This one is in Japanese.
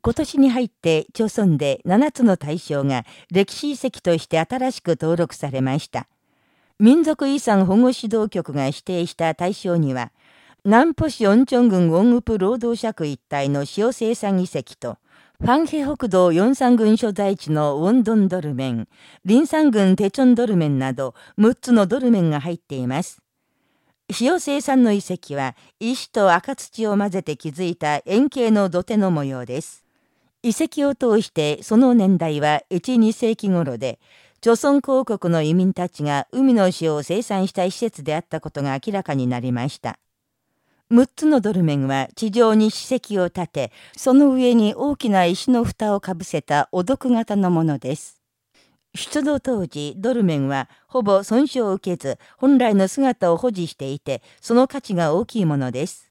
今年に入って朝村で7つの対象が歴史遺跡として新しく登録されました。民族遺産保護指導局が指定した対象には、南浦市温泉郡ウォンウプ労働者区一帯の塩生産遺跡と、ファンヘ北道四山郡所在地のウォンドンドルメン、リンサン郡テチョンドルメンなど6つのドルメンが入っています。塩生産の遺跡は石と赤土を混ぜて築いた円形の土手の模様です。遺跡を通してその年代は1、2世紀頃で、朝鮮広国の移民たちが海の塩を生産した施設であったことが明らかになりました。6つのドルメンは地上に史跡を立て、その上に大きな石の蓋をかぶせたお毒型のものです。出土当時、ドルメンはほぼ損傷を受けず、本来の姿を保持していて、その価値が大きいものです。